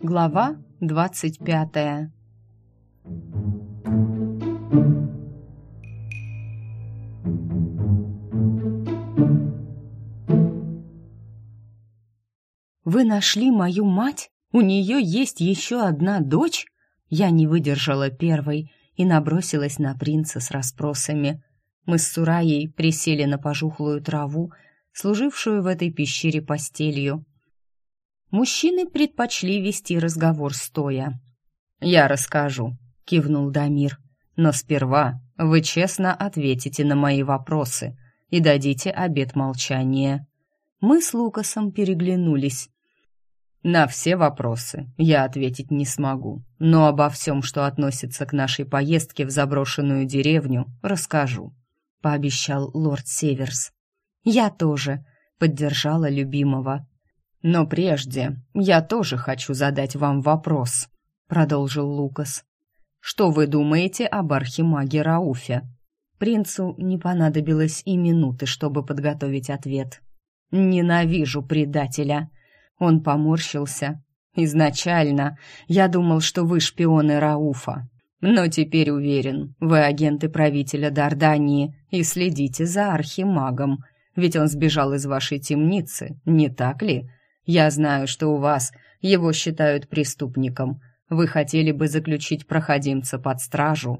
Глава двадцать пятая «Вы нашли мою мать? У нее есть еще одна дочь?» Я не выдержала первой и набросилась на принца с расспросами. Мы с Сураей присели на пожухлую траву, служившую в этой пещере постелью. Мужчины предпочли вести разговор стоя. «Я расскажу», — кивнул Дамир. «Но сперва вы честно ответите на мои вопросы и дадите обет молчания». Мы с Лукасом переглянулись. На все вопросы я ответить не смогу, но обо всем, что относится к нашей поездке в заброшенную деревню, расскажу», — пообещал лорд Северс. «Я тоже», — поддержала любимого. «Но прежде я тоже хочу задать вам вопрос», — продолжил Лукас. «Что вы думаете об архимаге Рауфе?» Принцу не понадобилось и минуты, чтобы подготовить ответ. «Ненавижу предателя», он поморщился. «Изначально я думал, что вы шпионы Рауфа, но теперь уверен, вы агенты правителя Дардании и следите за архимагом, ведь он сбежал из вашей темницы, не так ли? Я знаю, что у вас его считают преступником. Вы хотели бы заключить проходимца под стражу.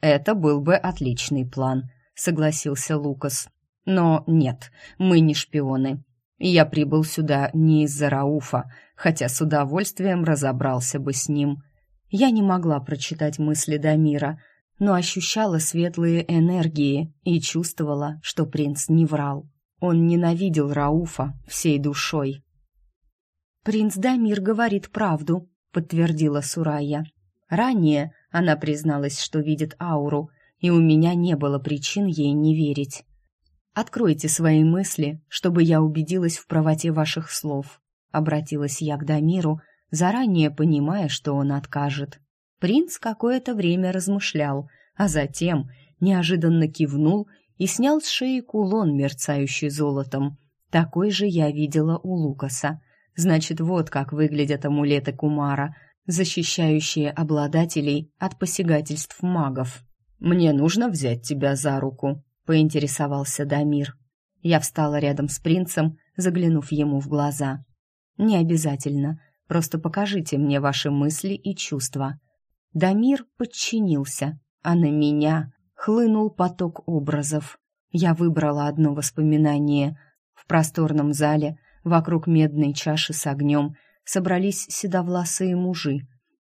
Это был бы отличный план», — согласился Лукас. «Но нет, мы не шпионы. Я прибыл сюда не из-за Рауфа, хотя с удовольствием разобрался бы с ним. Я не могла прочитать мысли Дамира, но ощущала светлые энергии и чувствовала, что принц не врал. Он ненавидел Рауфа всей душой. «Принц Дамир говорит правду», — подтвердила Сурая. Ранее она призналась, что видит ауру, и у меня не было причин ей не верить. Откройте свои мысли, чтобы я убедилась в правоте ваших слов. Обратилась я к Дамиру, заранее понимая, что он откажет. Принц какое-то время размышлял, а затем неожиданно кивнул и снял с шеи кулон, мерцающий золотом. Такой же я видела у Лукаса. Значит, вот как выглядят амулеты Кумара, защищающие обладателей от посягательств магов. «Мне нужно взять тебя за руку», поинтересовался Дамир. Я встала рядом с принцем, заглянув ему в глаза. «Не обязательно, просто покажите мне ваши мысли и чувства». Дамир подчинился, а на меня хлынул поток образов. Я выбрала одно воспоминание. В просторном зале, вокруг медной чаши с огнем, собрались седовласые мужи.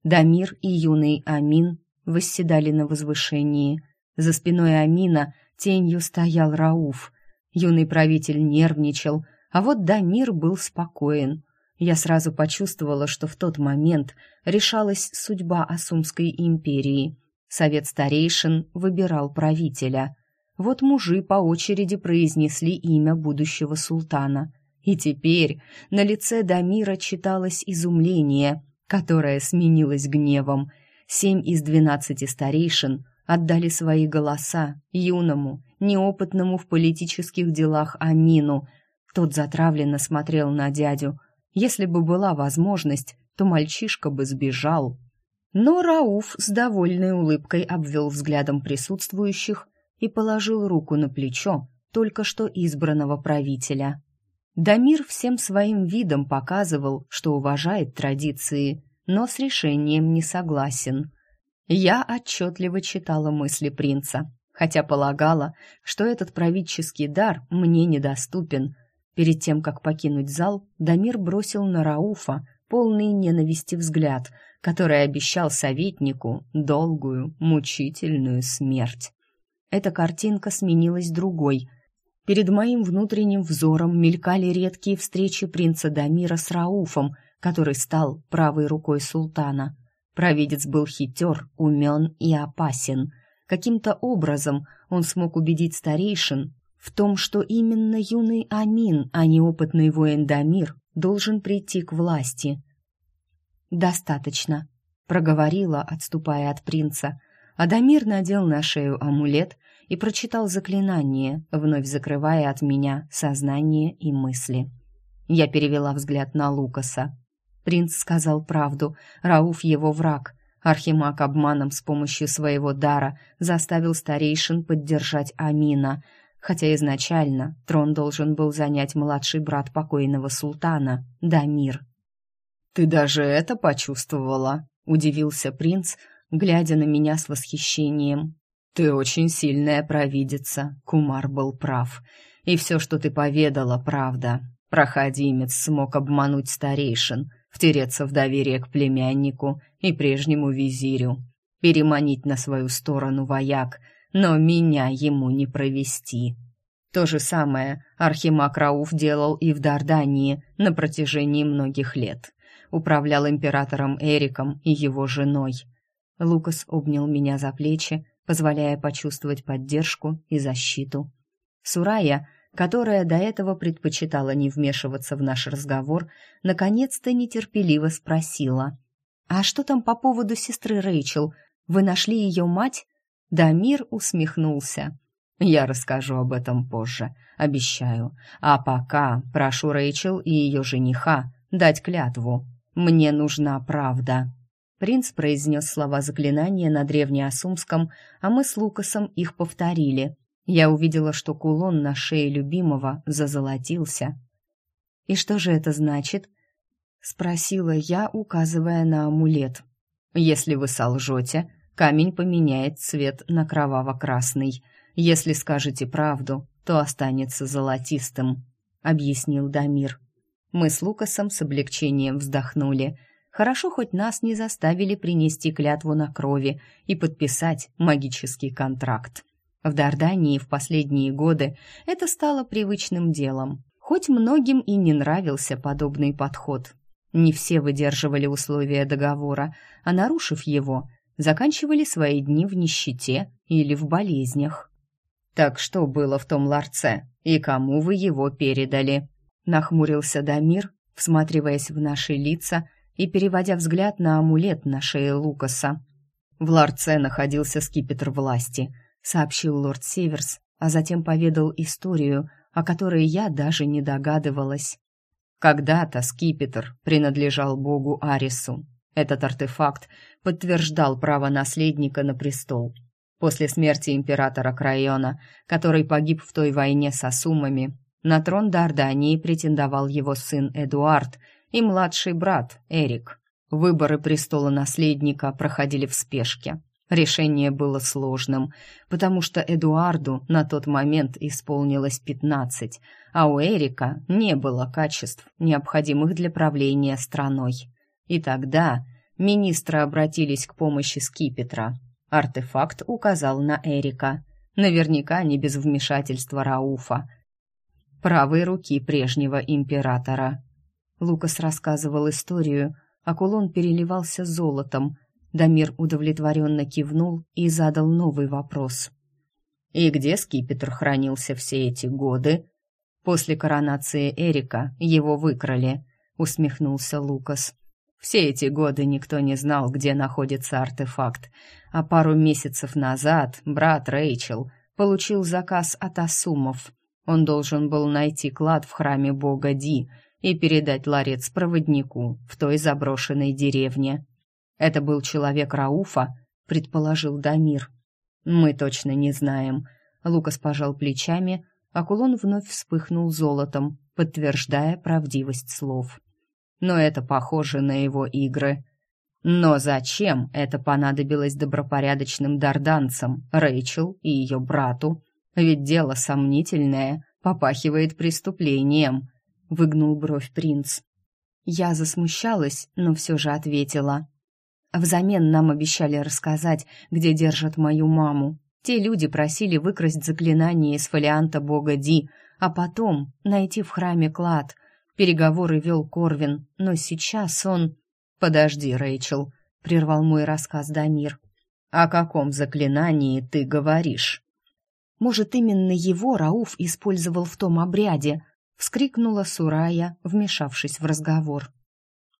Дамир и юный Амин восседали на возвышении. За спиной Амина — Тенью стоял Рауф. Юный правитель нервничал, а вот Дамир был спокоен. Я сразу почувствовала, что в тот момент решалась судьба Асумской империи. Совет старейшин выбирал правителя. Вот мужи по очереди произнесли имя будущего султана. И теперь на лице Дамира читалось изумление, которое сменилось гневом. Семь из двенадцати старейшин отдали свои голоса юному, неопытному в политических делах Амину. Тот затравленно смотрел на дядю. Если бы была возможность, то мальчишка бы сбежал. Но Рауф с довольной улыбкой обвел взглядом присутствующих и положил руку на плечо только что избранного правителя. Дамир всем своим видом показывал, что уважает традиции, но с решением не согласен. Я отчетливо читала мысли принца, хотя полагала, что этот правительский дар мне недоступен. Перед тем, как покинуть зал, Дамир бросил на Рауфа полный ненависти взгляд, который обещал советнику долгую, мучительную смерть. Эта картинка сменилась другой. Перед моим внутренним взором мелькали редкие встречи принца Дамира с Рауфом, который стал правой рукой султана — Провидец был хитер, умен и опасен. Каким-то образом он смог убедить старейшин в том, что именно юный Амин, а не опытный воин Дамир, должен прийти к власти. «Достаточно», — проговорила, отступая от принца. Адамир надел на шею амулет и прочитал заклинание, вновь закрывая от меня сознание и мысли. Я перевела взгляд на Лукаса. Принц сказал правду, Рауф его враг. Архимаг обманом с помощью своего дара заставил старейшин поддержать Амина, хотя изначально трон должен был занять младший брат покойного султана, Дамир. «Ты даже это почувствовала?» — удивился принц, глядя на меня с восхищением. «Ты очень сильная провидица», — Кумар был прав. «И все, что ты поведала, правда. Проходимец смог обмануть старейшин, втереться в доверие к племяннику и прежнему визирю, переманить на свою сторону вояк, но меня ему не провести». То же самое Архимаг Рауф делал и в Дардании на протяжении многих лет. Управлял императором Эриком и его женой. Лукас обнял меня за плечи, позволяя почувствовать поддержку и защиту. Сурая, которая до этого предпочитала не вмешиваться в наш разговор, наконец-то нетерпеливо спросила. «А что там по поводу сестры Рэйчел? Вы нашли ее мать?» Дамир усмехнулся. «Я расскажу об этом позже, обещаю. А пока прошу Рэйчел и ее жениха дать клятву. Мне нужна правда». Принц произнес слова заклинания на древнеосумском, а мы с Лукасом их повторили. Я увидела, что кулон на шее любимого зазолотился. «И что же это значит?» — спросила я, указывая на амулет. «Если вы солжете, камень поменяет цвет на кроваво-красный. Если скажете правду, то останется золотистым», — объяснил Дамир. Мы с Лукасом с облегчением вздохнули — Хорошо, хоть нас не заставили принести клятву на крови и подписать магический контракт. В Дардании в последние годы это стало привычным делом, хоть многим и не нравился подобный подход. Не все выдерживали условия договора, а нарушив его, заканчивали свои дни в нищете или в болезнях. «Так что было в том ларце, и кому вы его передали?» нахмурился Дамир, всматриваясь в наши лица и переводя взгляд на амулет на шее Лукаса. «В ларце находился скипетр власти», — сообщил лорд Северс, а затем поведал историю, о которой я даже не догадывалась. Когда-то скипетр принадлежал богу Арису. Этот артефакт подтверждал право наследника на престол. После смерти императора Крайона, который погиб в той войне с Асумами, на трон Дардании претендовал его сын Эдуард — и младший брат Эрик. Выборы престола наследника проходили в спешке. Решение было сложным, потому что Эдуарду на тот момент исполнилось пятнадцать, а у Эрика не было качеств, необходимых для правления страной. И тогда министры обратились к помощи скипетра. Артефакт указал на Эрика, наверняка не без вмешательства Рауфа, правой руки прежнего императора. Лукас рассказывал историю, а кулон переливался золотом. Дамир удовлетворенно кивнул и задал новый вопрос. «И где скипетр хранился все эти годы?» «После коронации Эрика его выкрали», — усмехнулся Лукас. «Все эти годы никто не знал, где находится артефакт, а пару месяцев назад брат Рэйчел получил заказ от Асумов. Он должен был найти клад в храме бога Ди — и передать ларец проводнику в той заброшенной деревне. Это был человек Рауфа, предположил Дамир. Мы точно не знаем. Лукас пожал плечами, а кулон вновь вспыхнул золотом, подтверждая правдивость слов. Но это похоже на его игры. Но зачем это понадобилось добропорядочным дарданцам, Рэйчел и ее брату? Ведь дело сомнительное, попахивает преступлением выгнул бровь принц. Я засмущалась, но все же ответила. Взамен нам обещали рассказать, где держат мою маму. Те люди просили выкрасть заклинание из фолианта бога Ди, а потом найти в храме клад. Переговоры вел Корвин, но сейчас он... «Подожди, Рэйчел», — прервал мой рассказ Дамир. «О каком заклинании ты говоришь?» «Может, именно его Рауф использовал в том обряде?» вскрикнула Сурая, вмешавшись в разговор.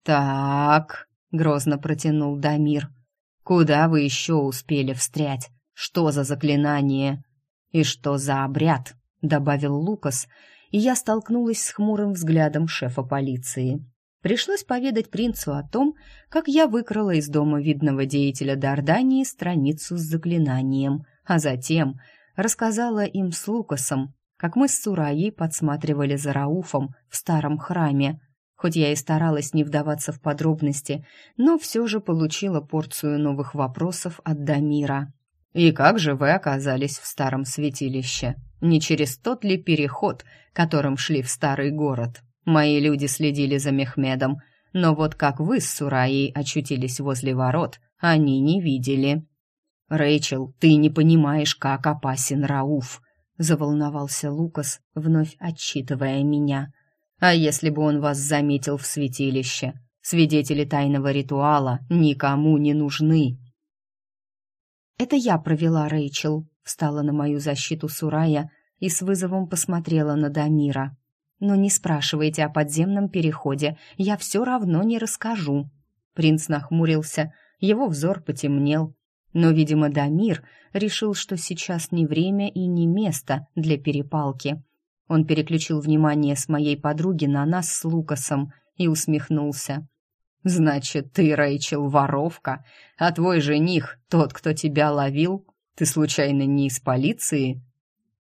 «Так», — грозно протянул Дамир, — «куда вы еще успели встрять? Что за заклинание?» «И что за обряд?» — добавил Лукас, и я столкнулась с хмурым взглядом шефа полиции. Пришлось поведать принцу о том, как я выкрала из дома видного деятеля Дардании страницу с заклинанием, а затем рассказала им с Лукасом, как мы с Сураей подсматривали за Рауфом в старом храме. Хоть я и старалась не вдаваться в подробности, но все же получила порцию новых вопросов от Дамира. «И как же вы оказались в старом святилище? Не через тот ли переход, которым шли в старый город? Мои люди следили за Мехмедом, но вот как вы с Сураей очутились возле ворот, они не видели». «Рэйчел, ты не понимаешь, как опасен Рауф», — заволновался Лукас, вновь отчитывая меня. «А если бы он вас заметил в святилище? Свидетели тайного ритуала никому не нужны». «Это я провела, Рэйчел», — встала на мою защиту Сурая и с вызовом посмотрела на Дамира. «Но не спрашивайте о подземном переходе, я все равно не расскажу». Принц нахмурился, его взор потемнел, но, видимо, Дамир решил, что сейчас не время и не место для перепалки. Он переключил внимание с моей подруги на нас с Лукасом и усмехнулся. «Значит, ты, Рэйчел, воровка, а твой жених, тот, кто тебя ловил, ты случайно не из полиции?»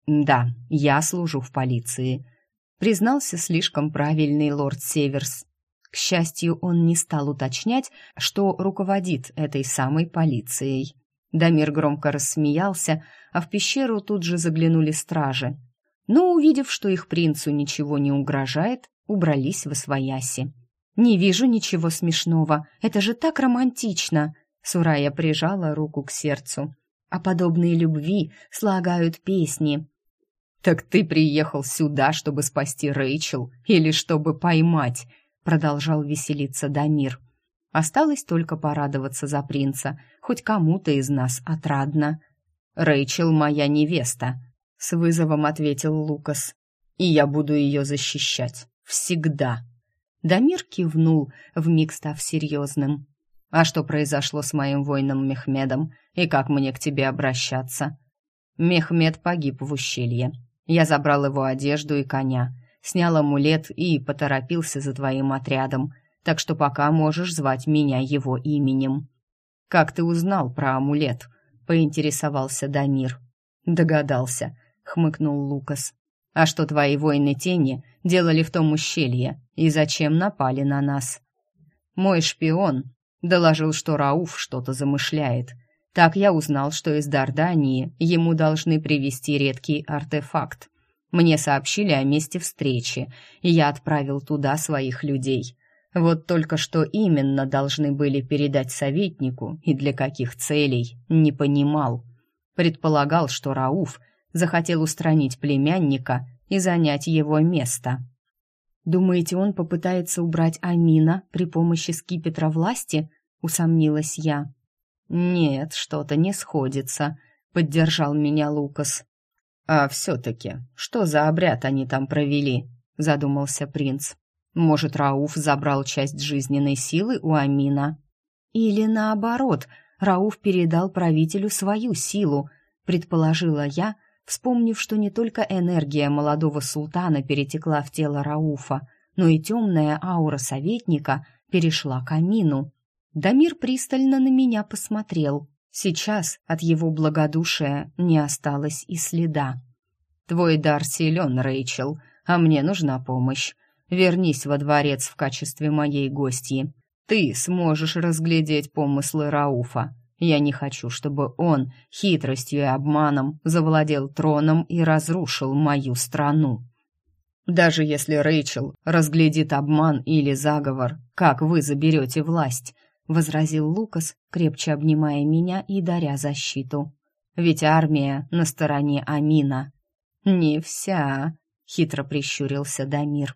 «Да, я служу в полиции», — признался слишком правильный лорд Северс. К счастью, он не стал уточнять, что руководит этой самой полицией. Дамир громко рассмеялся, а в пещеру тут же заглянули стражи. Но, увидев, что их принцу ничего не угрожает, убрались в освояси. «Не вижу ничего смешного. Это же так романтично!» Сурая прижала руку к сердцу. «А подобные любви слагают песни». «Так ты приехал сюда, чтобы спасти Рэйчел или чтобы поймать?» Продолжал веселиться Дамир. Осталось только порадоваться за принца, хоть кому-то из нас отрадно. «Рэйчел моя невеста», — с вызовом ответил Лукас. «И я буду ее защищать. Всегда». Дамир кивнул, вмиг став серьезным. «А что произошло с моим воином Мехмедом, и как мне к тебе обращаться?» Мехмед погиб в ущелье. Я забрал его одежду и коня, снял амулет и поторопился за твоим отрядом — так что пока можешь звать меня его именем». «Как ты узнал про амулет?» — поинтересовался Дамир. «Догадался», — хмыкнул Лукас. «А что твои воины тени делали в том ущелье и зачем напали на нас?» «Мой шпион доложил, что Рауф что-то замышляет. Так я узнал, что из Дардании ему должны привезти редкий артефакт. Мне сообщили о месте встречи, и я отправил туда своих людей. Вот только что именно должны были передать советнику и для каких целей, не понимал. Предполагал, что Рауф захотел устранить племянника и занять его место. «Думаете, он попытается убрать Амина при помощи скипетра власти?» — усомнилась я. «Нет, что-то не сходится», — поддержал меня Лукас. «А все-таки, что за обряд они там провели?» — задумался принц. Может, Рауф забрал часть жизненной силы у Амина? Или наоборот, Рауф передал правителю свою силу, предположила я, вспомнив, что не только энергия молодого султана перетекла в тело Рауфа, но и темная аура советника перешла к Амину. Дамир пристально на меня посмотрел. Сейчас от его благодушия не осталось и следа. «Твой дар силен, Рэйчел, а мне нужна помощь вернись во дворец в качестве моей гостьи. Ты сможешь разглядеть помыслы Рауфа. Я не хочу, чтобы он хитростью и обманом завладел троном и разрушил мою страну. Даже если Рэйчел разглядит обман или заговор, как вы заберете власть?» — возразил Лукас, крепче обнимая меня и даря защиту. «Ведь армия на стороне Амина». «Не вся», — хитро прищурился Дамир.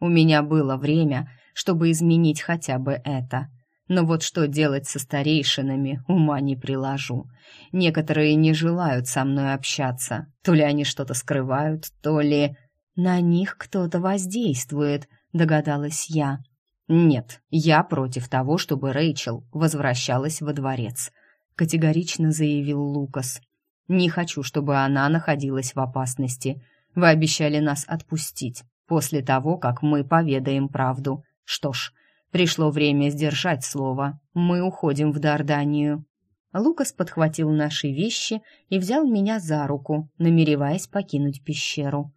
У меня было время, чтобы изменить хотя бы это. Но вот что делать со старейшинами, ума не приложу. Некоторые не желают со мной общаться. То ли они что-то скрывают, то ли... На них кто-то воздействует, догадалась я. Нет, я против того, чтобы Рэйчел возвращалась во дворец, категорично заявил Лукас. Не хочу, чтобы она находилась в опасности. Вы обещали нас отпустить после того, как мы поведаем правду. Что ж, пришло время сдержать слово. Мы уходим в Дарданию. Лукас подхватил наши вещи и взял меня за руку, намереваясь покинуть пещеру.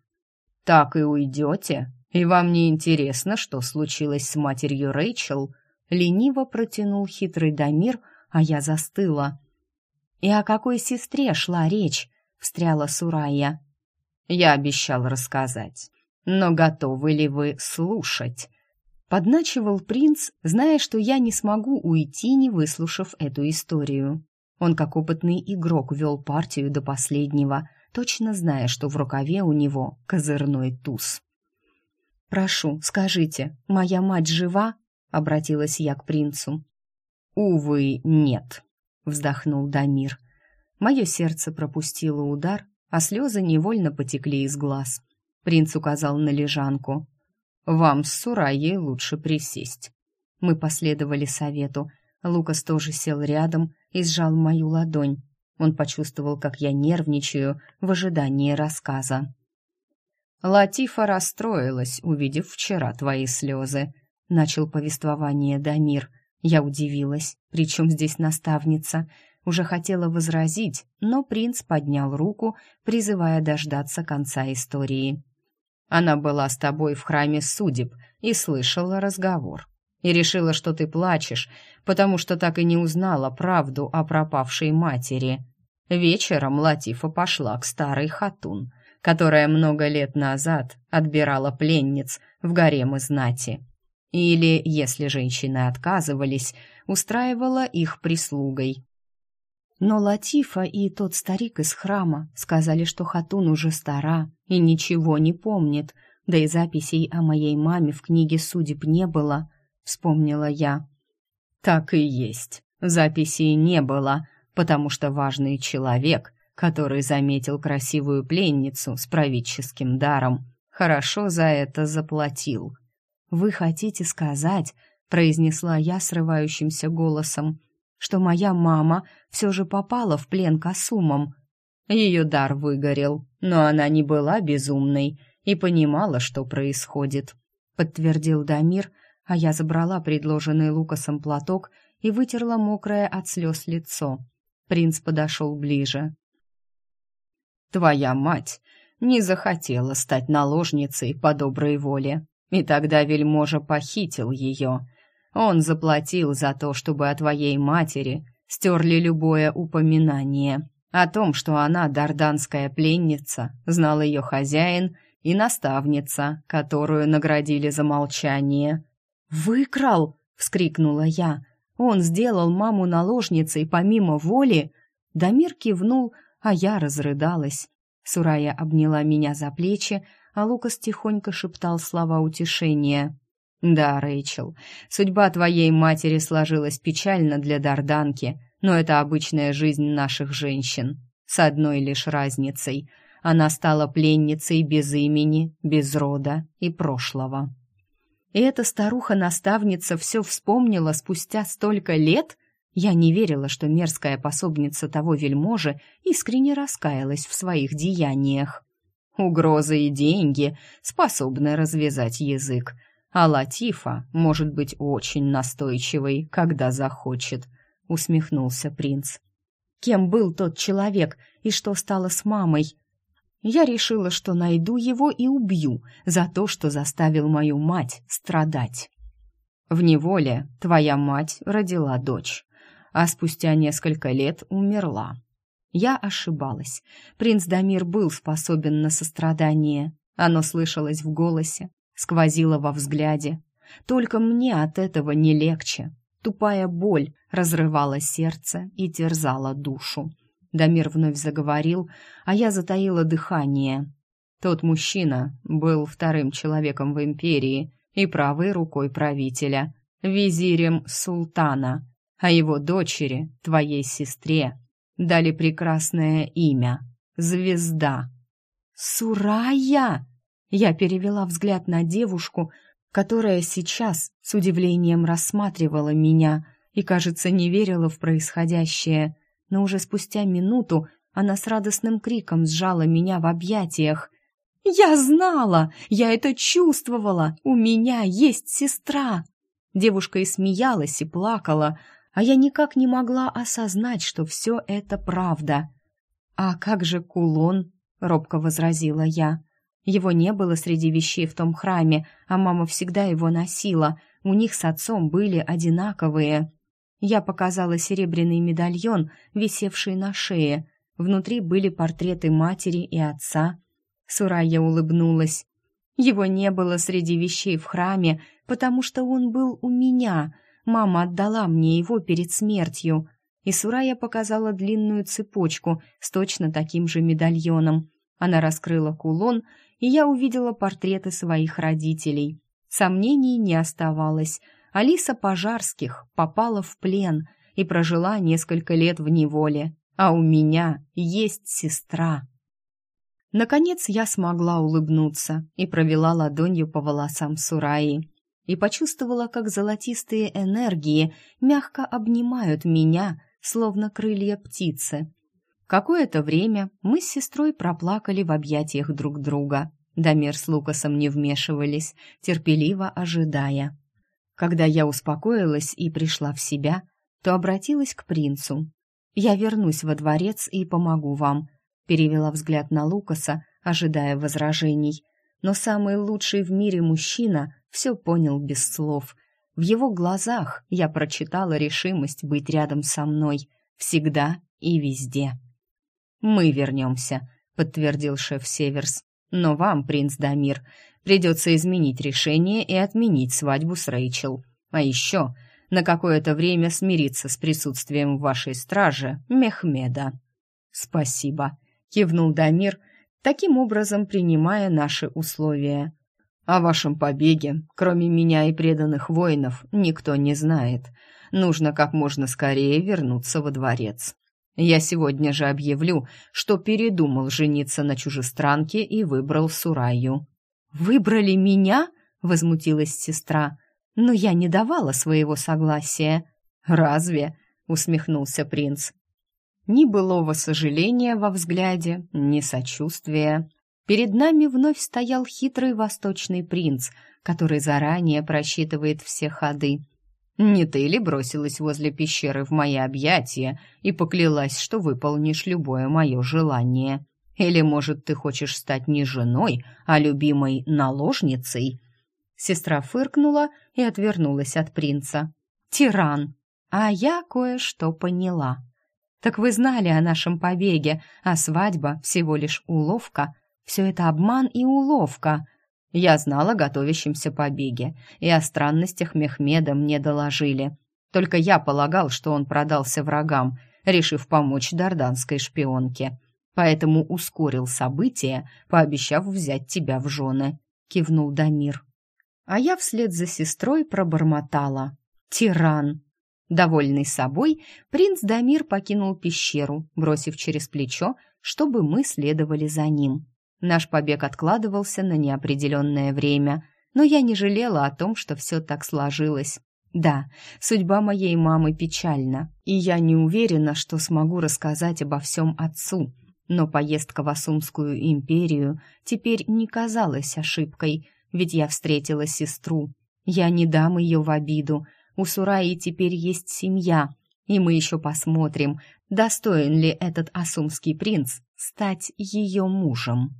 «Так и уйдете? И вам не интересно, что случилось с матерью Рэйчел?» Лениво протянул хитрый Дамир, а я застыла. «И о какой сестре шла речь?» — встряла Сурая. «Я обещал рассказать. Но готовы ли вы слушать?» Подначивал принц, зная, что я не смогу уйти, не выслушав эту историю. Он, как опытный игрок, вел партию до последнего, точно зная, что в рукаве у него козырной туз. «Прошу, скажите, моя мать жива?» — обратилась я к принцу. «Увы, нет», — вздохнул Дамир. Мое сердце пропустило удар, а слезы невольно потекли из глаз. Принц указал на лежанку. «Вам с Сураей лучше присесть». Мы последовали совету. Лукас тоже сел рядом и сжал мою ладонь. Он почувствовал, как я нервничаю в ожидании рассказа. «Латифа расстроилась, увидев вчера твои слезы», — начал повествование Дамир. Я удивилась. «Причем здесь наставница?» Уже хотела возразить, но принц поднял руку, призывая дождаться конца истории. «Она была с тобой в храме судеб и слышала разговор и решила, что ты плачешь, потому что так и не узнала правду о пропавшей матери. Вечером Латифа пошла к старой Хатун, которая много лет назад отбирала пленниц в гаремы знати. Или, если женщины отказывались, устраивала их прислугой. Но Латифа и тот старик из храма сказали, что Хатун уже стара и ничего не помнит, да и записей о моей маме в книге судеб не было — вспомнила я. Так и есть. Записей не было, потому что важный человек, который заметил красивую пленницу с правительским даром, хорошо за это заплатил. Вы хотите сказать, произнесла я срывающимся голосом, что моя мама все же попала в плен к Асумам. Ее дар выгорел, но она не была безумной и понимала, что происходит, подтвердил Дамир, а я забрала предложенный Лукасом платок и вытерла мокрое от слез лицо. Принц подошел ближе. «Твоя мать не захотела стать наложницей по доброй воле, и тогда вельможа похитил ее. Он заплатил за то, чтобы о твоей матери стерли любое упоминание. О том, что она дарданская пленница, знал ее хозяин и наставница, которую наградили за молчание. «Выкрал!» — вскрикнула я. «Он сделал маму наложницей помимо воли!» Дамир кивнул, а я разрыдалась. Сурая обняла меня за плечи, а Лукас тихонько шептал слова утешения. «Да, Рэйчел, судьба твоей матери сложилась печально для Дарданки, но это обычная жизнь наших женщин. С одной лишь разницей. Она стала пленницей без имени, без рода и прошлого». И эта старуха-наставница все вспомнила спустя столько лет? Я не верила, что мерзкая пособница того вельможи искренне раскаялась в своих деяниях. Угрозы и деньги способны развязать язык, а Латифа может быть очень настойчивой, когда захочет, усмехнулся принц. Кем был тот человек и что стало с мамой? Я решила, что найду его и убью за то, что заставил мою мать страдать. В неволе твоя мать родила дочь, а спустя несколько лет умерла. Я ошибалась. Принц Дамир был способен на сострадание. Оно слышалось в голосе, сквозило во взгляде. Только мне от этого не легче. Тупая боль разрывала сердце и терзала душу. Дамир вновь заговорил, а я затаила дыхание. Тот мужчина был вторым человеком в империи и правой рукой правителя, визирем султана, а его дочери, твоей сестре, дали прекрасное имя — Звезда. «Сурая!» Я перевела взгляд на девушку, которая сейчас с удивлением рассматривала меня и, кажется, не верила в происходящее — но уже спустя минуту Она с радостным криком сжала меня в объятиях. «Я знала! Я это чувствовала! У меня есть сестра!» Девушка и смеялась, и плакала, а я никак не могла осознать, что все это правда. «А как же кулон?» — робко возразила я. Его не было среди вещей в том храме, а мама всегда его носила. У них с отцом были одинаковые. Я показала серебряный медальон, висевший на шее. Внутри были портреты матери и отца. Сурая улыбнулась. Его не было среди вещей в храме, потому что он был у меня. Мама отдала мне его перед смертью. И Сурая показала длинную цепочку с точно таким же медальоном. Она раскрыла кулон, и я увидела портреты своих родителей. Сомнений не оставалось. Алиса Пожарских попала в плен и прожила несколько лет в неволе, а у меня есть сестра. Наконец я смогла улыбнуться и провела ладонью по волосам Сураи и почувствовала, как золотистые энергии мягко обнимают меня, словно крылья птицы. Какое-то время мы с сестрой проплакали в объятиях друг друга. Дамир с Лукасом не вмешивались, терпеливо ожидая. Когда я успокоилась и пришла в себя, то обратилась к принцу. «Я вернусь во дворец и помогу вам», перевела взгляд на Лукаса, ожидая возражений. Но самый лучший в мире мужчина все понял без слов. В его глазах я прочитала решимость быть рядом со мной, всегда и везде. «Мы вернемся», — подтвердил шеф Северс. «Но вам, принц Дамир, придется изменить решение и отменить свадьбу с Рэйчел. А еще на какое-то время смириться с присутствием в вашей страже Мехмеда». «Спасибо», — кивнул Дамир, таким образом принимая наши условия. «О вашем побеге, кроме меня и преданных воинов, никто не знает. Нужно как можно скорее вернуться во дворец». Я сегодня же объявлю, что передумал жениться на чужестранке и выбрал Сураю». «Выбрали меня?» — возмутилась сестра. «Но я не давала своего согласия». «Разве?» — усмехнулся принц. Ни былого сожаления во взгляде, ни сочувствия. Перед нами вновь стоял хитрый восточный принц, который заранее просчитывает все ходы. Не ты ли бросилась возле пещеры в мои объятия и поклялась, что выполнишь любое мое желание? Или, может, ты хочешь стать не женой, а любимой наложницей?» Сестра фыркнула и отвернулась от принца. «Тиран! А я кое-что поняла. Так вы знали о нашем побеге, а свадьба всего лишь уловка. Все это обман и уловка. Я знала о готовящемся побеге, и о странностях Мехмеда мне доложили. Только я полагал, что он продался врагам, решив помочь дарданской шпионке. Поэтому ускорил события, пообещав взять тебя в жены», — кивнул Дамир. А я вслед за сестрой пробормотала. «Тиран!» Довольный собой, принц Дамир покинул пещеру, бросив через плечо, чтобы мы следовали за ним. Наш побег откладывался на неопределенное время, но я не жалела о том, что все так сложилось. Да, судьба моей мамы печальна, и я не уверена, что смогу рассказать обо всем отцу. Но поездка в Асумскую империю теперь не казалась ошибкой, ведь я встретила сестру. Я не дам ее в обиду. У Сураи теперь есть семья, и мы еще посмотрим, достоин ли этот асумский принц стать ее мужем.